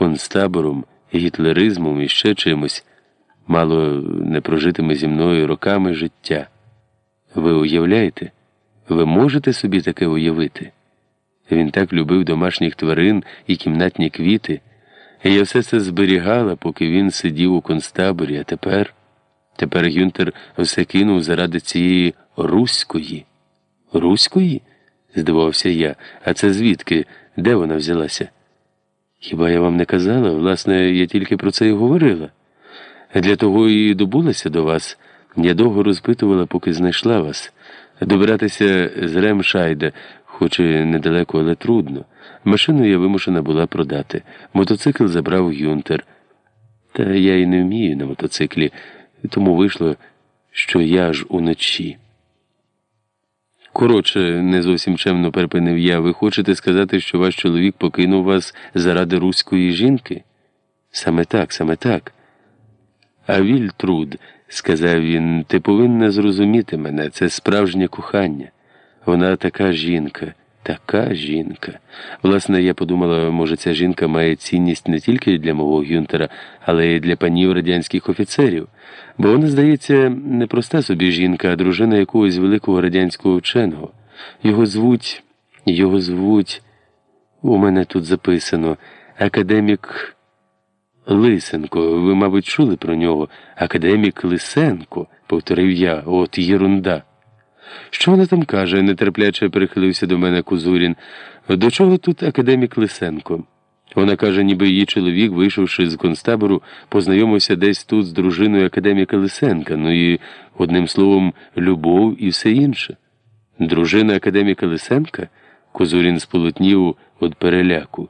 концтабором, гітлеризмом і ще чимось, мало не прожитими зі мною роками життя. Ви уявляєте? Ви можете собі таке уявити? Він так любив домашніх тварин і кімнатні квіти, я все це зберігала, поки він сидів у концтаборі, а тепер. Тепер Гюнтер все кинув заради цієї руської. Руської? здивувався я. А це звідки? Де вона взялася? Хіба я вам не казала? Власне, я тільки про це і говорила. Для того і добулася до вас. Я довго розпитувала, поки знайшла вас. Добиратися з Ремшайда, хоч і недалеко, але трудно. Машину я вимушена була продати. Мотоцикл забрав Гюнтер. Та я й не вмію на мотоциклі, тому вийшло, що я ж уночі. Коротше, не зовсім чемно перепинив я. Ви хочете сказати, що ваш чоловік покинув вас заради руської жінки? Саме так, саме так. А Вільтруд, сказав він, ти повинна зрозуміти мене, це справжнє кохання. Вона така жінка, така жінка. Власне, я подумала, може, ця жінка має цінність не тільки для мого Гюнтера, але й для панів радянських офіцерів. Бо вона, здається, не проста собі жінка, а дружина якогось великого радянського вченого. Його звуть, його звуть, у мене тут записано, академік. Лисенко, ви, мабуть, чули про нього. Академік Лисенко, повторив я, от єрунда. Що вона там каже? нетерпляче перехилився до мене Кузурін. До чого тут академік Лисенко? Вона каже, ніби її чоловік, вийшовши з концтабору, познайомився десь тут з дружиною академіка Лисенка, ну і, одним словом, любов і все інше. Дружина академіка Лисенка? Козурін сполотнів від переляку.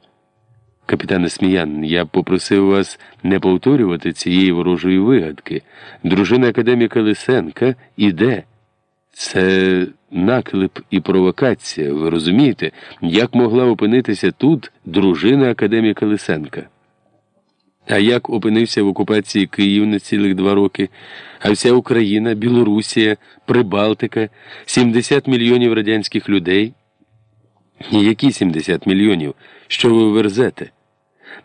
Капітане Сміян, я попросив вас не повторювати цієї ворожої вигадки. Дружина академіка Лисенка іде. Це наклеп і провокація, ви розумієте, як могла опинитися тут дружина академіка Лисенка? А як опинився в окупації Київ на цілих два роки, а вся Україна, Білорусія, Прибалтика, 70 мільйонів радянських людей? Які 70 мільйонів? Що ви верзете?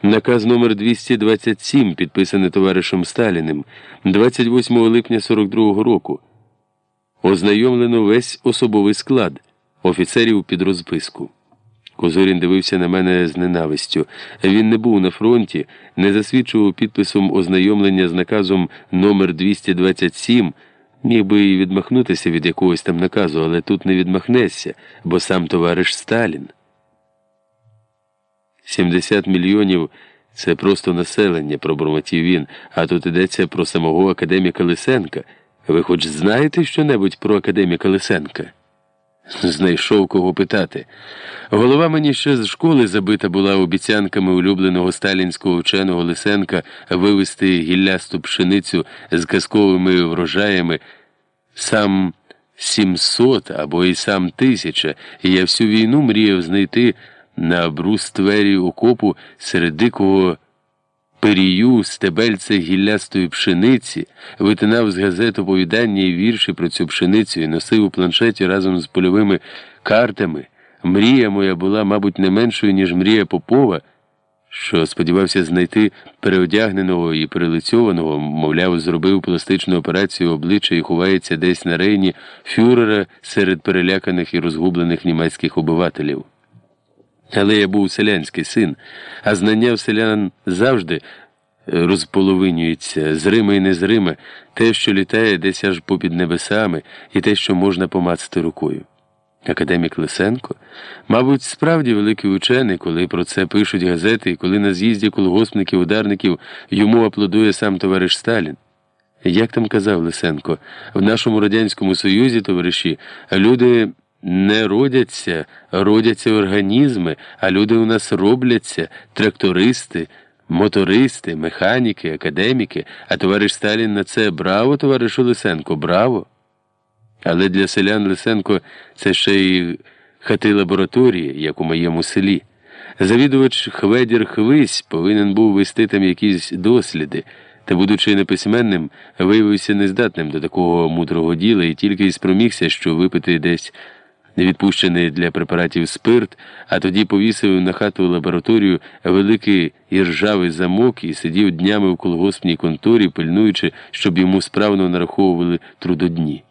Наказ номер 227, підписаний товаришем Сталіним, 28 липня 42-го року. Ознайомлено весь особовий склад офіцерів під розписку. Козорін дивився на мене з ненавистю. Він не був на фронті, не засвідчував підписом ознайомлення з наказом номер 227 Міг би і відмахнутися від якогось там наказу, але тут не відмахнешся, бо сам товариш Сталін. 70 мільйонів це просто населення, пробурмотів він, а тут йдеться про самого академіка Лисенка. Ви хоч знаєте що-небудь про академіка Лисенка? Знайшов кого питати. Голова мені ще з школи забита була обіцянками улюбленого сталінського вченого Лисенка вивезти гіллясту пшеницю з казковими врожаями сам сімсот або і сам тисяча, і я всю війну мріяв знайти на бруствері окопу серед дикого перію стебельце гіллястої пшениці, витинав з газет оповідання і вірші про цю пшеницю і носив у планшеті разом з польовими картами. Мрія моя була, мабуть, не меншою, ніж мрія Попова, що сподівався знайти переодягненого і перелицьованого, мовляв, зробив пластичну операцію обличчя і ховається десь на рейні фюрера серед переляканих і розгублених німецьких обивателів. Але я був селянський син, а знання в селян завжди е, розполовинюється, зриме і незриме, те, що літає десь аж попід небесами, і те, що можна помацати рукою. Академік Лисенко, мабуть, справді великий учений, коли про це пишуть газети, і коли на з'їзді колгоспників ударників йому аплодує сам товариш Сталін. Як там казав Лисенко, в нашому Радянському Союзі, товариші, люди не родяться, родяться організми, а люди у нас робляться трактористи, мотористи, механіки, академіки, а товариш Сталін на це браво, товаришу Лисенко, браво. Але для селян Лисенко це ще й хати лабораторії, як у моєму селі. Завідувач Хведір Хвись повинен був вести там якісь досліди, та, будучи неписьменним, виявився нездатним до такого мудрого діла і тільки й спромігся, що випити десь невідпущений для препаратів спирт, а тоді повісив на хату лабораторію великий іржавий замок і сидів днями в колгоспній конторі, пильнуючи, щоб йому справно нараховували трудодні.